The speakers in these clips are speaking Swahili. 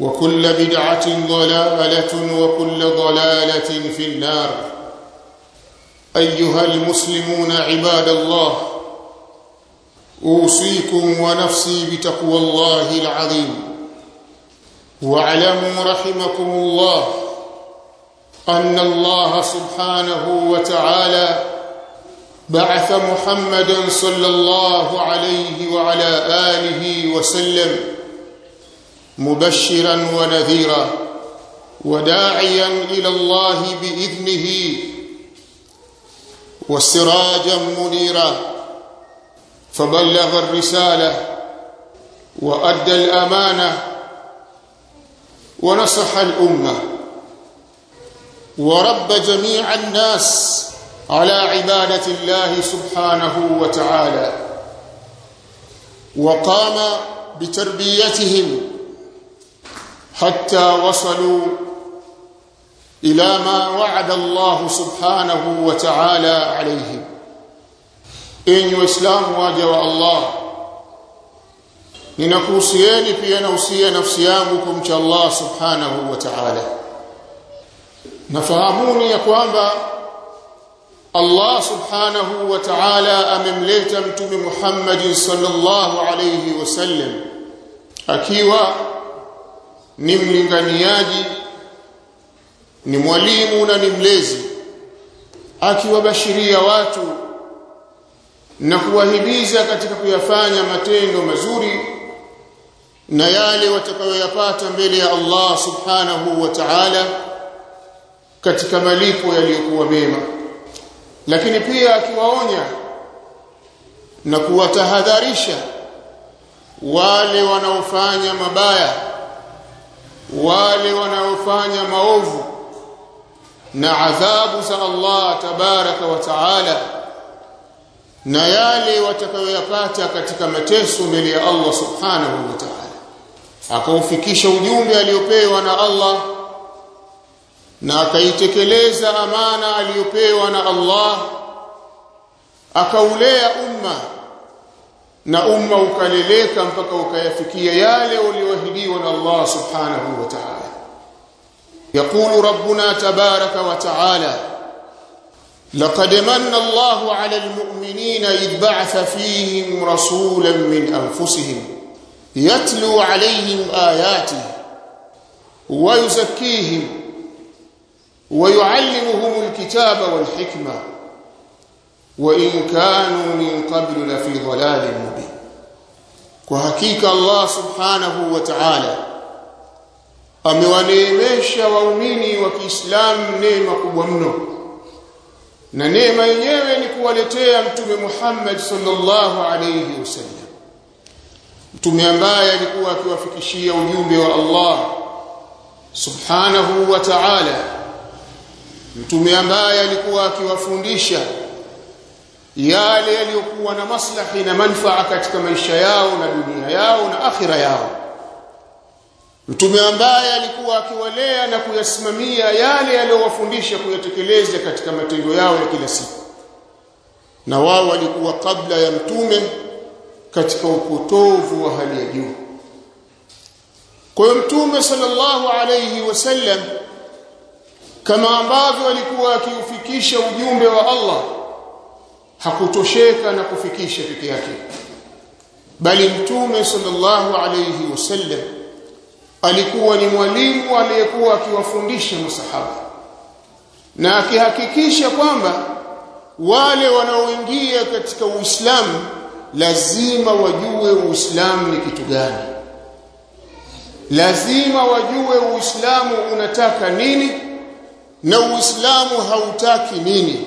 وكل بدعة ضلالة وكل ضلالة في النار. أيها المسلمون عباد الله أوصيكم ونفسي بتقوى الله العظيم. واعلموا رحمكم الله أن الله سبحانه وتعالى بعث محمدا صلى الله عليه وعلى آله وسلم مبشرا ونذيرا وداعيا إلى الله بإذنه وسراجا منيرا فبلغ الرسالة وأدى الأمانة ونصح الأمة ورب جميع الناس على عبادة الله سبحانه وتعالى وقام بتربيتهم حتى وصلوا إلى ما وعد الله سبحانه وتعالى عليهم enyi waislamu waja wa allah ninakuhusieni pia nausia nafsi yangu kumcha allah subhanahu wa ta'ala nafahamuni ya kwamba allah subhanahu wa ta'ala amemleta mtume muhammad sallallahu alayhi wasallam akiwa ni mlinganiaji ni mwalimu na ni mlezi akiwabashiria watu na kuwahimiza katika kuyafanya matendo mazuri na yale watakayoyapata mbele ya Allah subhanahu wa ta'ala katika malipo yaliyokuwa mema. Lakini pia akiwaonya na kuwatahadharisha wale wanaofanya mabaya wale wanaofanya maovu na adhabu za Allah tabaraka wa taala na yale watakayoyapata katika mateso mbele ya Allah subhanahu wa ta'ala. Akaufikisha ujumbe aliopewa na Allah na akaitekeleza amana aliyopewa na Allah akaulea umma na umma ukaleleka mpaka ukayafikia yale ulioahidiwa na Allah subhanahu wa ta'ala. يقول ربنا تبارك وتعالى لقد من الله على المؤمنين إذ بعث فيهم رسولا من أنفسهم يتلو عليهم آياته ويزكيهم ويعلمهم الكتاب والحكمة wa in kanu min qablu la fi dhalalin mubin. Kwa hakika Allah subhanahu wa ta'ala amewaneemesha waumini wa Kiislamu neema kubwa mno. Na neema yenyewe ni kuwaletea mtume Muhammad sallallahu alayhi wasallam. Mtume ambaye alikuwa akiwafikishia ujumbe wa Allah subhanahu wa ta'ala. Mtume ambaye alikuwa akiwafundisha yale yaliyokuwa na maslahi na manfaa katika maisha yao na dunia yao na akhira yao. Mtume ambaye alikuwa akiwalea na kuyasimamia yale yaliyowafundisha kuyatekeleza katika matendo yao ya kila siku. Na wao walikuwa kabla ya mtume katika upotovu wa hali ya juu. Kwa hiyo mtume sallallahu alayhi wasallam kama ambavyo alikuwa akiufikisha ujumbe wa Allah hakutosheka na kufikisha peke yake. Bali mtume sallallahu alayhi wasallam alikuwa ni mwalimu aliyekuwa akiwafundisha masahaba na akihakikisha kwamba wale wanaoingia katika Uislamu lazima wajue Uislamu ni kitu gani. Lazima wajue Uislamu unataka nini na Uislamu hautaki nini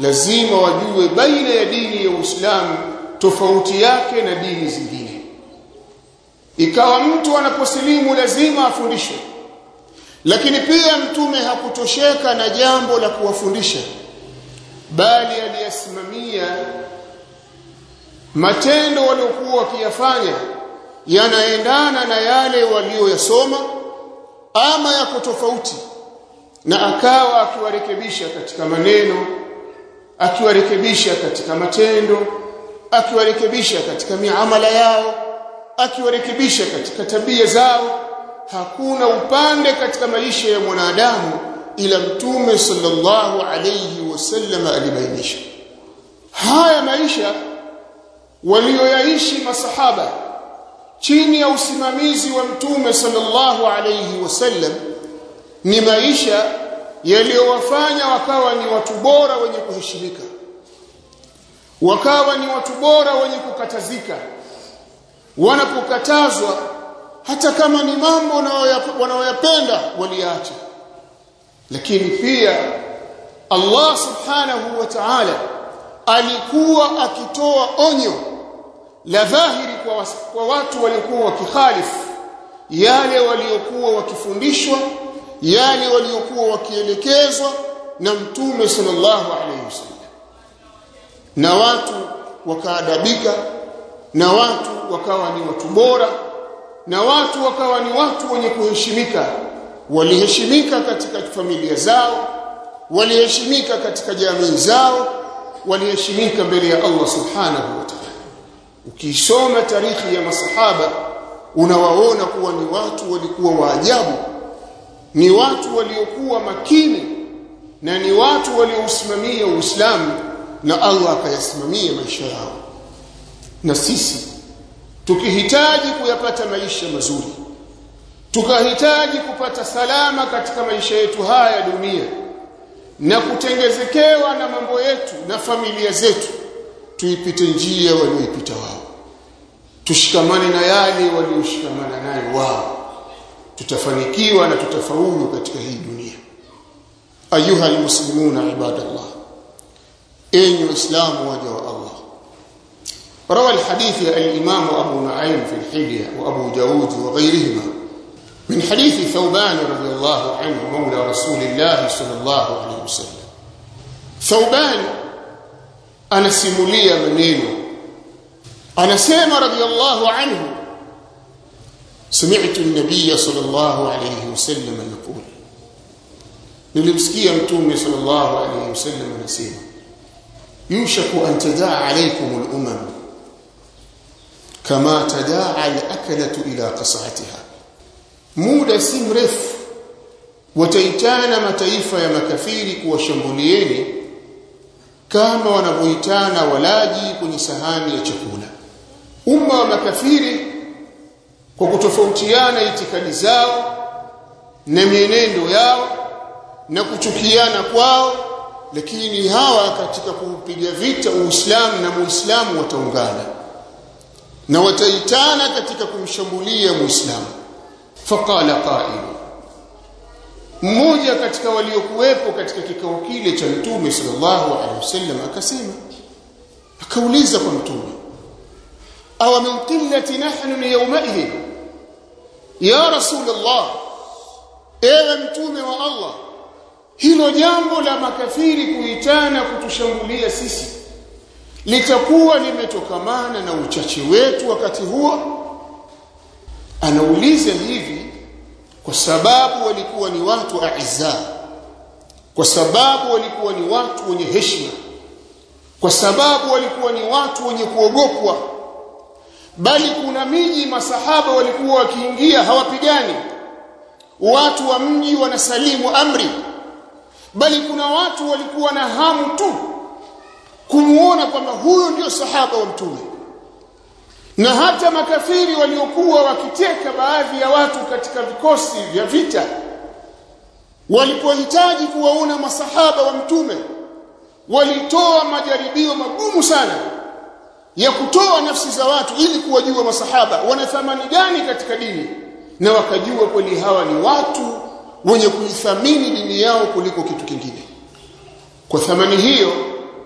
lazima wajue baina ya dini ya Uislamu tofauti yake na dini zingine. Ikawa mtu anaposilimu lazima afundishe. Lakini pia mtume hakutosheka na jambo la kuwafundisha. Bali aliyasimamia matendo waliokuwa wakiyafanya yanaendana na yale walioyasoma ama yako tofauti na akawa akiwarekebisha katika maneno akiwarekebisha katika matendo akiwarekebisha katika miamala yao akiwarekebisha katika tabia zao hakuna upande katika maisha ya mwanadamu ila mtume sallallahu alayhi wasallam alibainisha. Haya maisha walioyaishi masahaba chini ya usimamizi wa mtume sallallahu alayhi wasallam ni maisha yaliyowafanya wakawa ni watu bora wenye kuheshimika wakawa ni watu bora wenye kukatazika wanapokatazwa hata kama ni mambo wanaoyapenda waliacha lakini pia Allah subhanahu wa ta'ala alikuwa akitoa onyo la dhahiri kwa, kwa watu waliokuwa wakikhalifu yale waliokuwa wakifundishwa yale waliokuwa wakielekezwa na mtume sallallahu alaihi wasallam. Na watu wakaadabika na watu wakawa ni watu bora na watu wakawa ni watu wenye kuheshimika. Waliheshimika katika familia zao waliheshimika katika jamii zao waliheshimika mbele ya Allah subhanahu wa ta'ala. Ukisoma tarikhi ya masahaba unawaona kuwa ni watu walikuwa waajabu ni watu waliokuwa makini na ni watu waliousimamia Uislamu na Allah akayasimamia maisha yao. Na sisi tukihitaji kuyapata maisha mazuri tukahitaji kupata salama katika maisha yetu haya ya dunia na kutengezekewa na mambo yetu na familia zetu tuipite njia walioipita wao. Tushikamane na yale walioshikamana nayo wao tutafanikiwa na tutafaulu katika hii dunia. Ayuha almuslimuna ibadallah. Enyi waislamu waja wa Allah. روى الحديث الإمام أبو نعيم في الحلية وأبو داود وغيرهما من حديث ثوبان رضي الله عنه مولى رسول الله صلى الله عليه وسلم ثوبان أنا سمولية منينه أنا سيما رضي الله عنه سمعت النبي صلى الله عليه وسلم يقول nilimsikia mtume sallallahu alayhi wasallam anasema yushaku an tadaa alaykum al-umam kama tadaa al-akalatu ila qas'atiha muda si mrefu wataitana mataifa ya makafiri kuwashambulieni kama wanavyoitana walaji kwenye sahani ya chakula umma wa makafiri kwa kutofautiana itikadi zao na mienendo yao na kuchukiana kwao lakini hawa katika kupiga vita Uislamu na Muislamu wataungana na wataitana katika kumshambulia Muislamu. Faqala qa'il mmoja katika waliokuwepo katika kikao kile cha Mtume sallallahu alaihi wasallam akasema akauliza kwa Mtume awa min qillati nahnu yawmaidhin ya rasulullah ewe mtume wa Allah hilo jambo la makafiri kuitana kutushambulia sisi litakuwa limetokamana na uchache wetu wakati huo. Anauliza hivi kwa sababu walikuwa ni watu aiza kwa sababu walikuwa ni watu wenye heshima kwa sababu walikuwa ni watu wenye kuogopwa bali kuna miji masahaba walikuwa wakiingia hawapigani. Watu wa mji wanasalimu amri. Bali kuna watu walikuwa na hamu tu kumuona kwamba huyo ndio sahaba wa mtume. Na hata makafiri waliokuwa wakiteka baadhi ya watu katika vikosi vya vita walipohitaji kuwaona masahaba wa mtume walitoa majaribio magumu sana ya kutoa nafsi za watu ili kuwajua masahaba wana thamani gani katika dini na wakajua kweli hawa ni watu wenye kuithamini dini yao kuliko kitu kingine. Kwa thamani hiyo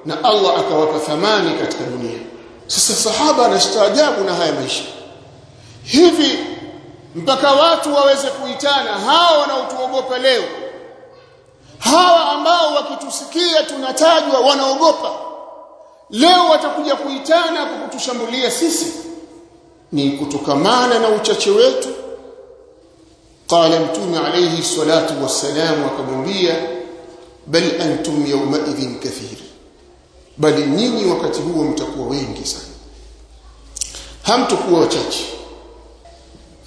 na Allah akawapa thamani katika dunia. Sasa sahaba anastaajabu na haya maisha. Hivi mpaka watu waweze kuitana hawa wanaotuogopa leo? Hawa ambao wakitusikia tunatajwa wanaogopa leo watakuja kuitana kwa kutushambulia sisi. Ni kutokamana na uchache wetu. Qala mtume alayhi salatu wassalam akamwambia bal antum yawma idhin kathir. Bali nyinyi wakati huo mtakuwa wengi sana. Hamtakuwa wachache.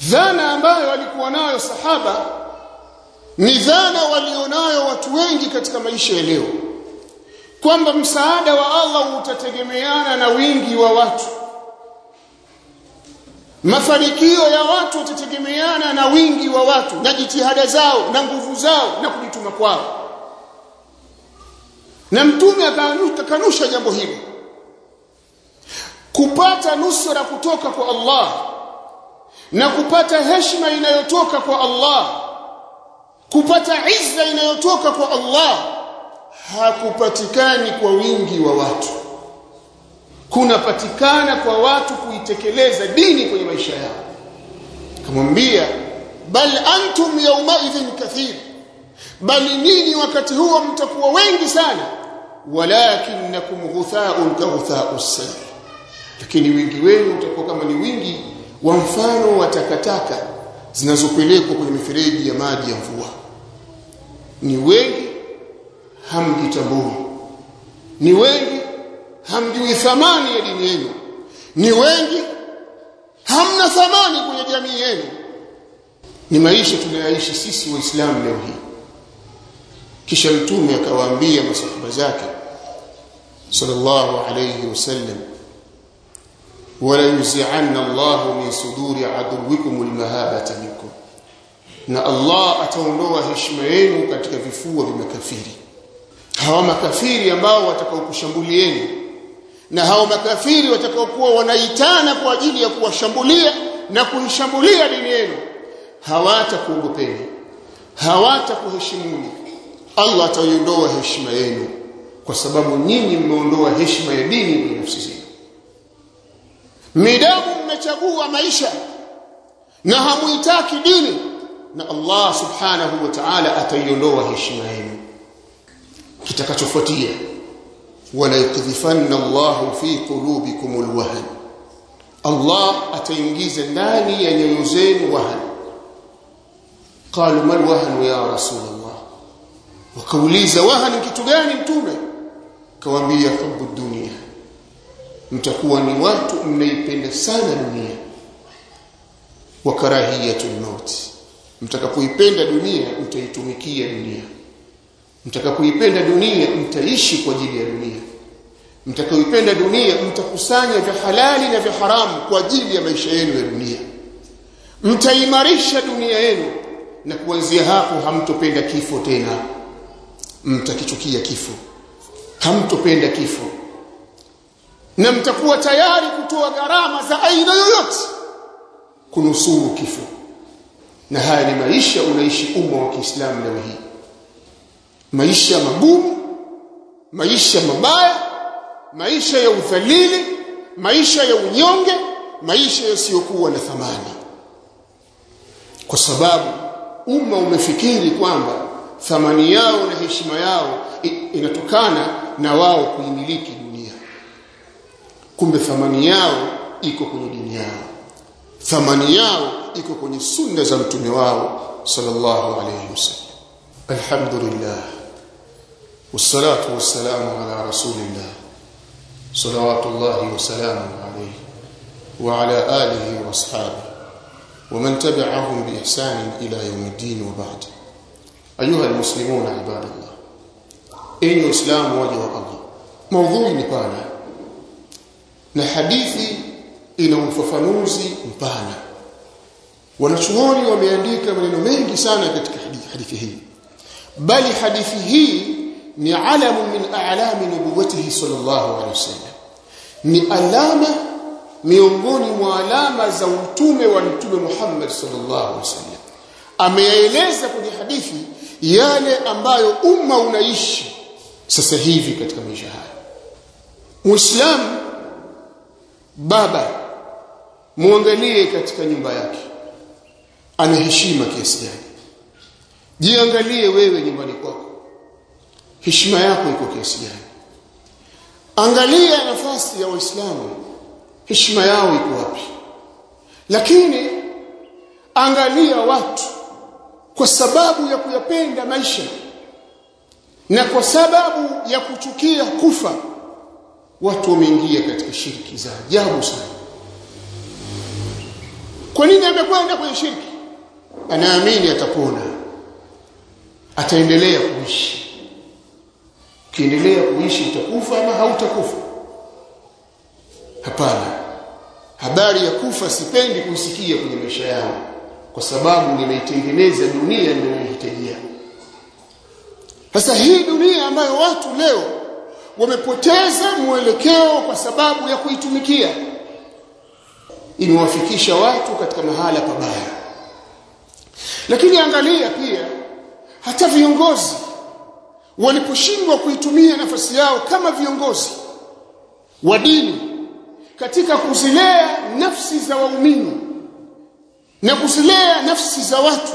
Dhana ambayo walikuwa nayo sahaba ni dhana walionayo watu wengi katika maisha ya leo kwamba msaada wa Allah utategemeana na wingi wa watu. Mafanikio ya watu utategemeana na wingi wa watu na jitihada zao na nguvu zao na kujituma kwao. Na mtume akakanusha jambo hili. Kupata nusra kutoka kwa Allah na kupata heshima inayotoka kwa Allah kupata izza inayotoka kwa Allah hakupatikani kwa wingi wa watu. Kunapatikana kwa watu kuitekeleza dini kwenye maisha yao. Kamwambia bal antum yawmaidhin kathir. Bali nini wakati huo mtakuwa wengi sana. Walakinakum ghutha'un ka ghutha'us sayl lakini wingi wenu utakuwa kama ni wingi wa mfano wa takataka zinazopelekwa kwenye mifereji ya maji ya mvua. Ni wengi hamjitambui ni wengi hamjui thamani ya dini yenu. Ni wengi hamna thamani kwenye jamii yenu. Ni maisha tunayoishi sisi waislamu leo hii. Kisha mtume akawaambia masahaba zake sallallahu alayhi wasallam wala yuzi'anna Allahu min suduri aduwikum almahabata minkum. Na Allah ataondoa heshima yenu katika vifua vya makafiri hawa makafiri ambao watakaokushambulieni na hawa makafiri watakaokuwa wanaitana kwa ajili ya kuwashambulia na kuishambulia dini yenu hawatakuogopeni hawatakuheshimuni. Allah ataiondoa heshima yenu kwa sababu nyinyi mmeondoa heshima ya dini kwa nafsi zenu. Midamu mmechagua maisha na hamuitaki dini na Allah subhanahu wa ta'ala ataiondoa heshima yenu kitakachofuatia wala yakdhifanna Allahu fi qulubikum alwahn. Allah ataingiza ndani ya nyoyo zenu wahan qalu mal wahn ya rasul Allah wakauliza wahan kitu gani mtume? Kawaambia hubu dunia. Mtakuwa ni watu mnaipenda sana dunia. Wa karahiyatu maut mtakapoipenda dunia mtaitumikia dunia mtakapoipenda dunia mtaishi kwa ajili ya dunia. Mtakapoipenda dunia mtakusanya vya halali na vya haramu kwa ajili ya maisha yenu ya dunia. Mtaimarisha dunia yenu na kuanzia hapo hamtopenda kifo tena. Mtakichukia kifo. Hamtopenda kifo. Na mtakuwa tayari kutoa gharama za aina yoyote kunusuru kifo. Na haya ni maisha unaishi umma wa Kiislamu leo hii maisha magumu maisha mabaya maisha ya udhalili maisha ya unyonge maisha yasiyokuwa na thamani. Kwa sababu umma umefikiri kwamba thamani yao na heshima yao inatokana na wao kuimiliki dunia. Kumbe thamani yao iko kwenye dini yao. Thamani yao iko kwenye sunna za mtume wao sallallahu alayhi wasallam. Alhamdulillah والصلاة والسلام على رسول الله صلوات الله وسلامه عليه وعلى آله وأصحابه ومن تبعهم بإحسان إلى يوم الدين وبعد. أيها المسلمون عباد الله اي اسلام وجه الله موضوع na hadithi ina ufafanuzi mpana wanachuoni wameandika maneno mengi sana katika bali hadithi hii ni alamu min a'lami nubuwatihi sallallahu alaihi wasallam ni alama miongoni mwa alama za utume wa mtume Muhammad sallallahu alaihi wasallam ameeleza kwenye hadithi yale ambayo umma unaishi sasa hivi katika maisha haya muislamu baba muangalie katika nyumba yake. Ana heshima kiasi gani? Jiangalie wewe nyumbani kwako heshima yako iko kiasi gani? Angalia nafasi ya waislamu. Heshima yao iko wapi? Lakini angalia watu kwa sababu ya kuyapenda maisha na kwa sababu ya kuchukia kufa watu wameingia katika shirki za ajabu sana. Kwa nini amekwenda kwenye shirki? Anaamini atapona ataendelea kuishi ukiendelea kuishi utakufa ama hautakufa? Hapana. Habari ya kufa sipendi kuisikia kwenye maisha yangu kwa sababu nimeitengeneza dunia ninayohitajia sasa hii dunia ambayo watu leo wamepoteza mwelekeo kwa sababu ya kuitumikia imewafikisha watu katika mahala pabaya. Lakini angalia pia hata viongozi waliposhindwa kuitumia nafasi yao kama viongozi wa dini katika kuzilea nafsi za waumini na kuzilea nafsi za watu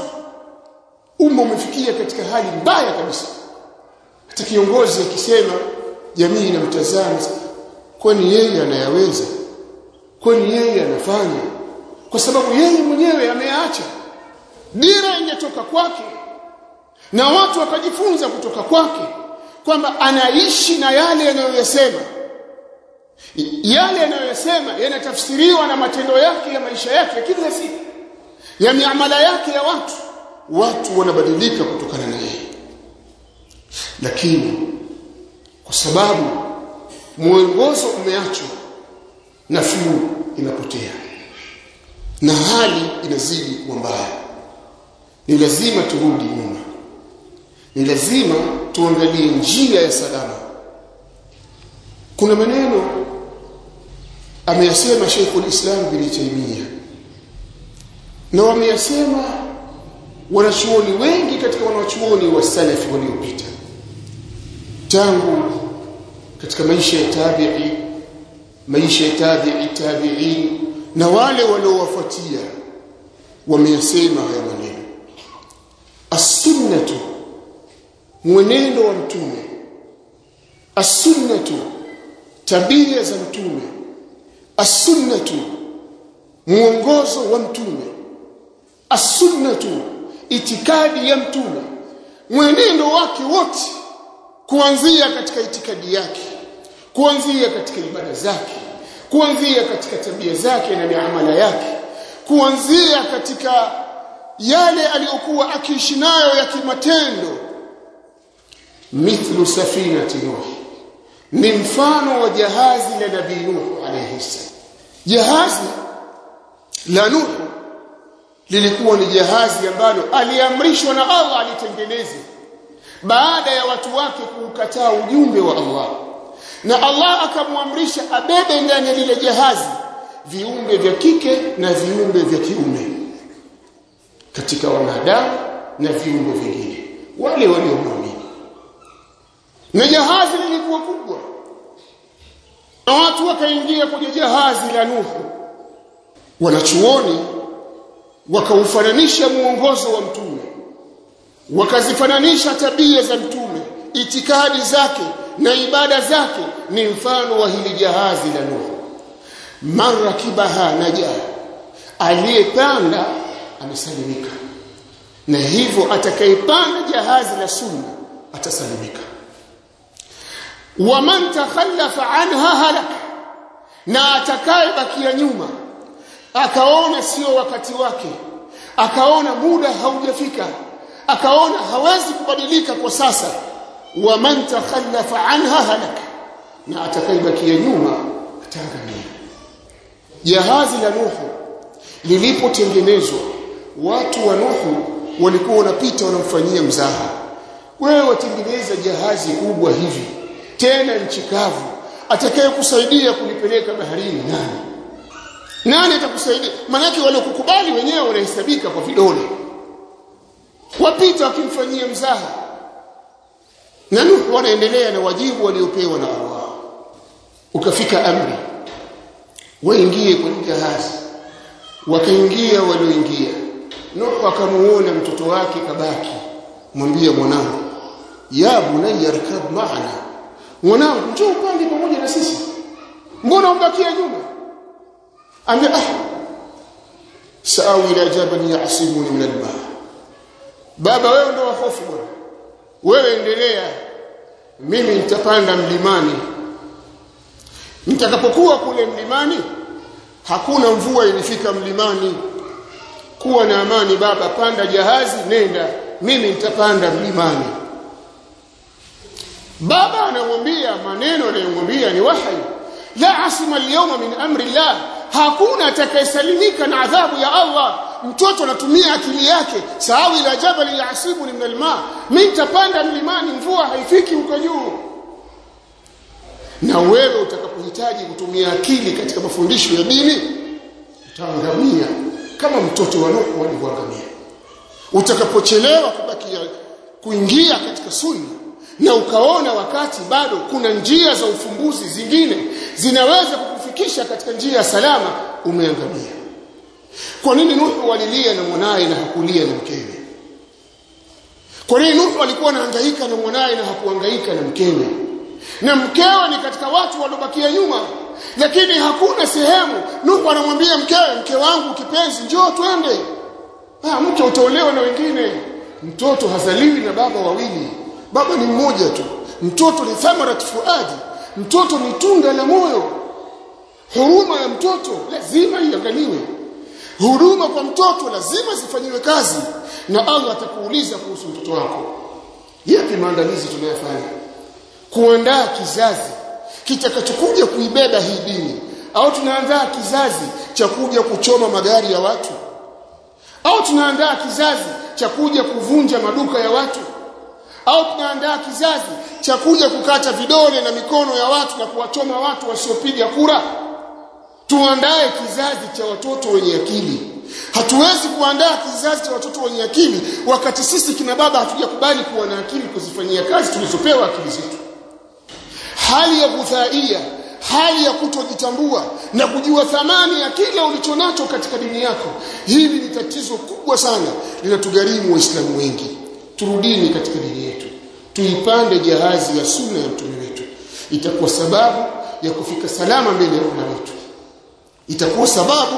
umma umefikia katika hali mbaya kabisa. Hata kiongozi akisema jamii inamtazama kwani yeye anayaweza? Kwani yeye anafanya? Kwa sababu yeye mwenyewe ameacha. Dira ingetoka kwake na watu wakajifunza kutoka kwake kwamba anaishi na yale yanayoyasema yale yanayoyasema yanatafsiriwa na matendo yake ya maisha yake ya kila siku. Ya miamala yake ya watu. Watu wanabadilika kutokana na yeye. Lakini kwa sababu mwongozo umeachwa nafuu inapotea. Na hali inazidi kuwa mbaya. Ni lazima turudi nyuma ni lazima tuangalie njia ya salama. Kuna maneno ameyasema Sheikhul Islam bin Taymiyyah na wameyasema wanachuoni wengi katika wanachuoni wa salafi waliopita. Tangu katika maisha ya tabi'i maisha ya tabi'i tabi'in na wale waliowafuatia wameyasema haya maneno. As-sunnatu mwenendo wa mtume. As-sunnatu. Tabia za mtume. As-sunnatu. Mwongozo wa mtume. As-sunnatu. Itikadi ya mtume. Mwenendo wake wote. Kuanzia katika itikadi yake. Kuanzia katika ibada zake. Kuanzia katika tabia zake na miamala yake. Kuanzia katika yale aliyokuwa akiishi nayo ya kimatendo mithlu safinati nuh ni mfano wa jahazi la nabii nuh alayhi salam. Jahazi la nuh lilikuwa ni jahazi ambalo aliamrishwa na Allah alitengeneze baada ya watu wake kuukataa ujumbe wa Allah. Na Allah akamwamrisha abebe ndani ya lile jahazi viumbe vya kike na viumbe vya kiume katika wanadamu na viumbe vingine wale waliomwamini na jahazi lilikuwa kubwa. Na watu wakaingia kwenye jahazi la Nuhu. Wanachuoni wakaufananisha muongozo wa mtume. Wakazifananisha tabia za mtume itikadi zake na ibada zake ni mfano wa hili jahazi la Nuhu. Mara kibaha naja aliyepanda amesalimika. Na hivyo atakayepanda jahazi la sunna atasalimika waman takhallafa anha halak. Na atakaye bakia nyuma akaona sio wakati wake akaona muda haujafika akaona hawezi kubadilika kwa sasa. Wa man takhallafa anha halak. Na atakayebakia nyuma ataangamia jahazi la Nuhu lilipotengenezwa watu wa Nuhu walikuwa wanapita wanamfanyia mzaha. Wewe watengeneza jahazi kubwa hivi tena nchi kavu atakayekusaidia kunipeleka baharini. Nani? Nani atakusaidia? Manake wale kukubali wenyewe wanahesabika kwa vidole. Wapita wakimfanyia mzaha. Na Nuhu wanaendelea na wajibu waliopewa na Allah. Ukafika amri waingie kwenye jahazi. Wakaingia walioingia. Nuhu akamuona mtoto wake kabaki. Mwambie mwanangu ya bunayya rkab maana mwanangu njoo upande pamoja na sisi. Mbona umbakia nyuma? Ambia ah saawi ila jabal ya'simuni min alba baba wewe ndio wahofu bwana. Wewe endelea. Mimi nitapanda mlimani. Nitakapokuwa kule mlimani hakuna mvua ilifika mlimani. Kuwa na amani baba panda jahazi nenda. Mimi nitapanda mlimani baba anamwambia maneno anayomwambia ni wahi. La asima alyawma min amri llah hakuna atakayesalimika na adhabu ya Allah. Mtoto anatumia akili yake. Sawi la jabali yasibu min alma. Mimi nitapanda mlimani mvua haifiki huko juu. Na wewe utakapohitaji kutumia akili katika mafundisho ya dini utaangamia kama mtoto wa Nuhu alivyoangamia. Utakapochelewa kubakia kuingia katika sunna na ukaona wakati bado kuna njia za ufumbuzi zingine zinaweza kukufikisha katika njia ya salama umeangamia. Kwa nini Nuhu alilia na mwanaye na hakulia na mkewe? Kwa nini Nuhu alikuwa anahangaika na mwanaye na hakuhangaika na mkewe? Na mkewe ni katika watu waliobakia nyuma lakini hakuna sehemu Nuhu anamwambia mkewe mke wangu kipenzi njoo twende. Ah mke utaolewa na wengine. Mtoto hazaliwi na baba wawili baba ni mmoja tu. Mtoto ni thamarat fuadi. Mtoto ni tunda la moyo. Huruma ya mtoto lazima iangaliwe huruma kwa mtoto lazima zifanyiwe kazi. Na Allah atakuuliza kuhusu mtoto wako. Yapi maandalizi tunayofanya? Kuandaa kizazi. Kitakachokuja kuibeba hii dini. Au tunaandaa kizazi cha kuja kuchoma magari ya watu? Au tunaandaa kizazi cha kuja kuvunja maduka ya watu au tunaandaa kizazi cha kuja kukata vidole na mikono ya watu na kuwachoma watu wasiopiga kura? Tuandae kizazi cha watoto wenye akili. Hatuwezi kuandaa kizazi cha watoto wenye akili wakati sisi kina baba hatujakubali kuwa na akili kuzifanyia kazi tulizopewa akili zetu. Hali ya kudhaia hali ya kutojitambua na kujua thamani ya kile ulichonacho katika dini yako hili ni tatizo kubwa sana linatugharimu waislamu wengi. Turudini katika dini tuipande jahazi ya sunna ya mtume wetu. Itakuwa sababu ya kufika salama mbele ya Mola wetu. Itakuwa sababu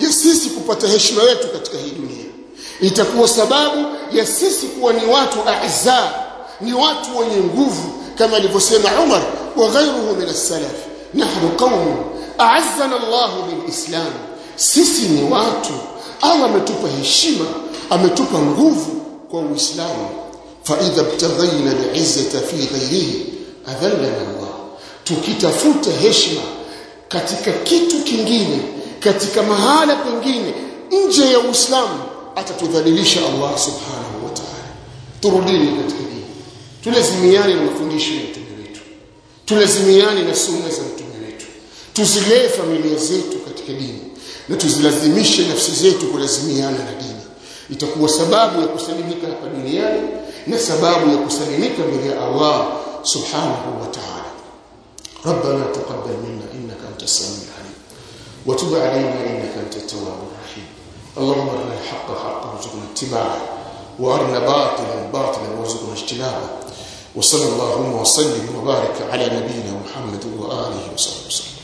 ya sisi kupata heshima yetu katika hii dunia. Itakuwa sababu ya sisi kuwa ni watu aizza ni watu wenye nguvu kama alivyosema Umar wa ghayruhu min as-salaf. Nahnu qaumun a'azzana Allah bil-islam. Sisi ni watu. Allah ametupa heshima ametupa nguvu kwa Uislamu fa idha btaghayna al-izzata fi ghayrihi adhallana Allah. Tukitafuta heshima katika kitu kingine katika mahala pengine nje ya Uislamu atatudhalilisha Allah subhanahu wa ta'ala. Turudini katika dini. Tulazimiane na mafundisho ya mtume wetu. Tulazimiane na sunna za mtume wetu. Tuzilee familia zetu katika dini na tuzilazimishe nafsi zetu kulazimiana na dini. Itakuwa sababu ya kusalimika hapa duniani na sababu ya kusalimika mbele ya Allah subhanahu wa ta'ala ربنا تقبل منا انك انت السميع العليم وتب علينا انك انت التواب الرحيم اللهم ارنا الحق حقا وارزقنا اتباعه وارنا باطلا باطلا وارزقنا اجتنابه وصلى اللهم وسلم وبارك على نبينا محمد واله وصحبه وسلم